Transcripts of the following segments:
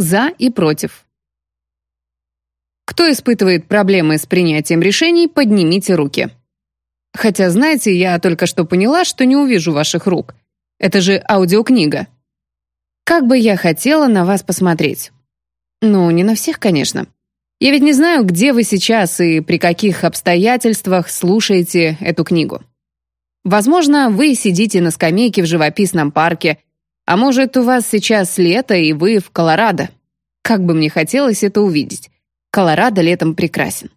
За и против. Кто испытывает проблемы с принятием решений, поднимите руки. Хотя, знаете, я только что поняла, что не увижу ваших рук. Это же аудиокнига. Как бы я хотела на вас посмотреть. Ну, не на всех, конечно. Я ведь не знаю, где вы сейчас и при каких обстоятельствах слушаете эту книгу. Возможно, вы сидите на скамейке в живописном парке, а может, у вас сейчас лето, и вы в Колорадо. Как бы мне хотелось это увидеть. Колорадо летом прекрасен.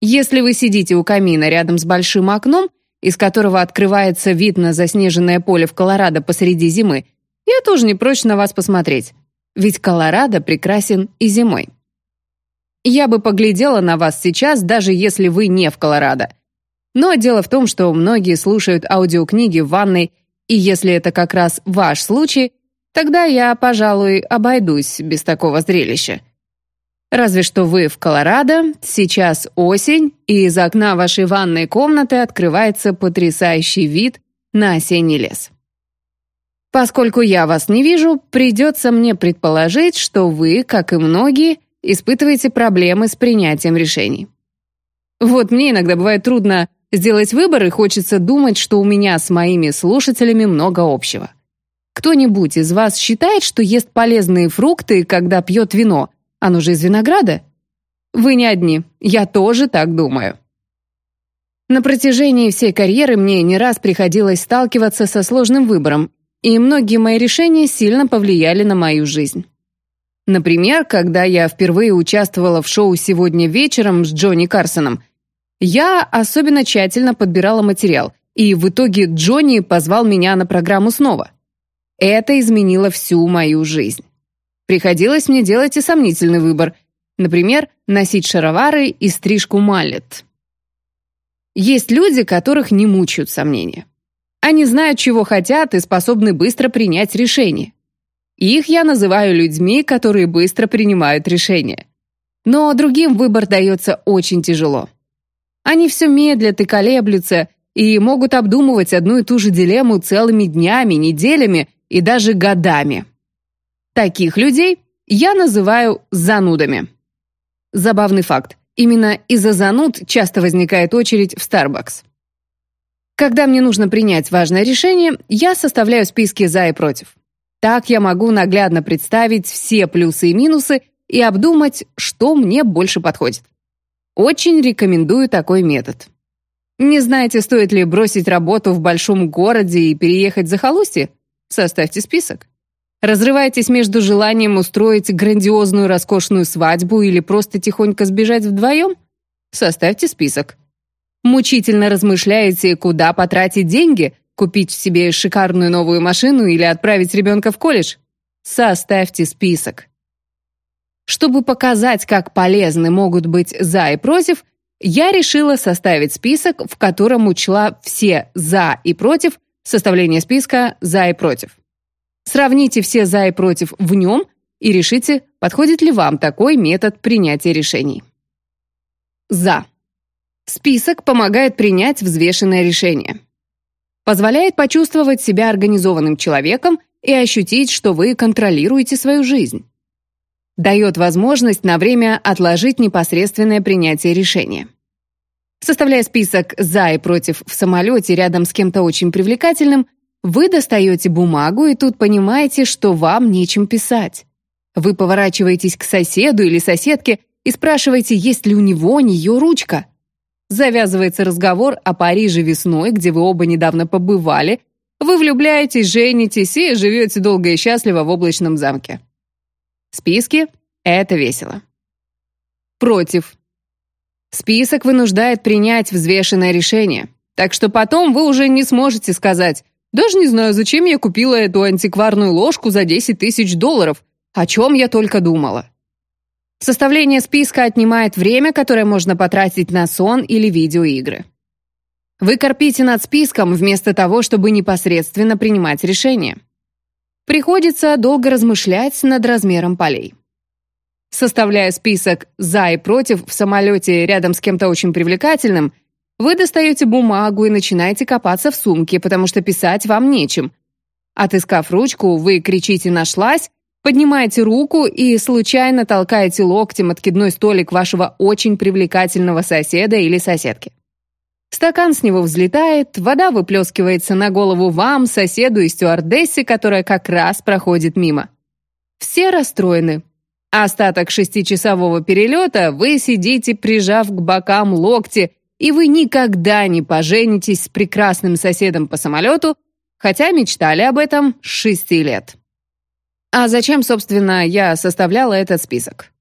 Если вы сидите у камина рядом с большим окном, из которого открывается вид на заснеженное поле в Колорадо посреди зимы, я тоже не прочь на вас посмотреть. Ведь Колорадо прекрасен и зимой. Я бы поглядела на вас сейчас, даже если вы не в Колорадо. Но дело в том, что многие слушают аудиокниги в ванной, и если это как раз ваш случай, тогда я, пожалуй, обойдусь без такого зрелища. Разве что вы в Колорадо, сейчас осень, и из окна вашей ванной комнаты открывается потрясающий вид на осенний лес. Поскольку я вас не вижу, придется мне предположить, что вы, как и многие, испытываете проблемы с принятием решений. Вот мне иногда бывает трудно сделать выбор, и хочется думать, что у меня с моими слушателями много общего. Кто-нибудь из вас считает, что ест полезные фрукты, когда пьет вино? Оно же из винограда? Вы не одни, я тоже так думаю. На протяжении всей карьеры мне не раз приходилось сталкиваться со сложным выбором, и многие мои решения сильно повлияли на мою жизнь. Например, когда я впервые участвовала в шоу «Сегодня вечером» с Джонни Карсоном, я особенно тщательно подбирала материал, и в итоге Джонни позвал меня на программу снова. Это изменило всю мою жизнь. Приходилось мне делать и сомнительный выбор, например, носить шаровары и стрижку маллет. Есть люди, которых не мучают сомнения. Они знают, чего хотят и способны быстро принять решение. Их я называю людьми, которые быстро принимают решения. Но другим выбор дается очень тяжело. Они все медлят и колеблются, и могут обдумывать одну и ту же дилемму целыми днями, неделями и даже годами. Таких людей я называю занудами. Забавный факт. Именно из-за зануд часто возникает очередь в Starbucks. Когда мне нужно принять важное решение, я составляю списки «за» и «против». Так я могу наглядно представить все плюсы и минусы и обдумать, что мне больше подходит. Очень рекомендую такой метод. Не знаете, стоит ли бросить работу в большом городе и переехать за захолустье? Составьте список. Разрываетесь между желанием устроить грандиозную роскошную свадьбу или просто тихонько сбежать вдвоем? Составьте список. Мучительно размышляете, куда потратить деньги, купить себе шикарную новую машину или отправить ребенка в колледж? Составьте список. Чтобы показать, как полезны могут быть «за» и «против», я решила составить список, в котором учла все «за» и «против» составления списка «за» и «против». Сравните все «за» и «против» в нем и решите, подходит ли вам такой метод принятия решений. «За». Список помогает принять взвешенное решение. Позволяет почувствовать себя организованным человеком и ощутить, что вы контролируете свою жизнь. Дает возможность на время отложить непосредственное принятие решения. Составляя список «за» и «против» в самолете рядом с кем-то очень привлекательным, вы достаете бумагу и тут понимаете, что вам нечем писать. Вы поворачиваетесь к соседу или соседке и спрашиваете, есть ли у него нее ручка. Завязывается разговор о Париже весной, где вы оба недавно побывали. Вы влюбляетесь, женитесь и живете долго и счастливо в облачном замке. Списки — это весело. Против. Список вынуждает принять взвешенное решение. Так что потом вы уже не сможете сказать «Даже не знаю, зачем я купила эту антикварную ложку за 10 тысяч долларов. О чем я только думала». Составление списка отнимает время, которое можно потратить на сон или видеоигры. Вы корпите над списком вместо того, чтобы непосредственно принимать решения. Приходится долго размышлять над размером полей. Составляя список «за» и «против» в самолете рядом с кем-то очень привлекательным, вы достаете бумагу и начинаете копаться в сумке, потому что писать вам нечем. Отыскав ручку, вы кричите «нашлась», Поднимаете руку и случайно толкаете локтем откидной столик вашего очень привлекательного соседа или соседки. Стакан с него взлетает, вода выплескивается на голову вам, соседу и стюардессе, которая как раз проходит мимо. Все расстроены. Остаток шестичасового перелета вы сидите, прижав к бокам локти, и вы никогда не поженитесь с прекрасным соседом по самолету, хотя мечтали об этом с шести лет. А зачем, собственно, я составляла этот список?